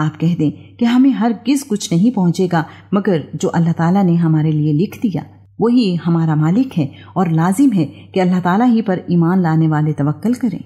आप कह दें कि हमें हर किस कुछ नहीं पहुंचेगा, मगर जो अल्लाह ताला ने हमारे लिए लिख दिया, वही हमारा मालिक है और लाजिम है कि अल्लाह ताला ही पर ईमान लाने वाले तवक्ल करें।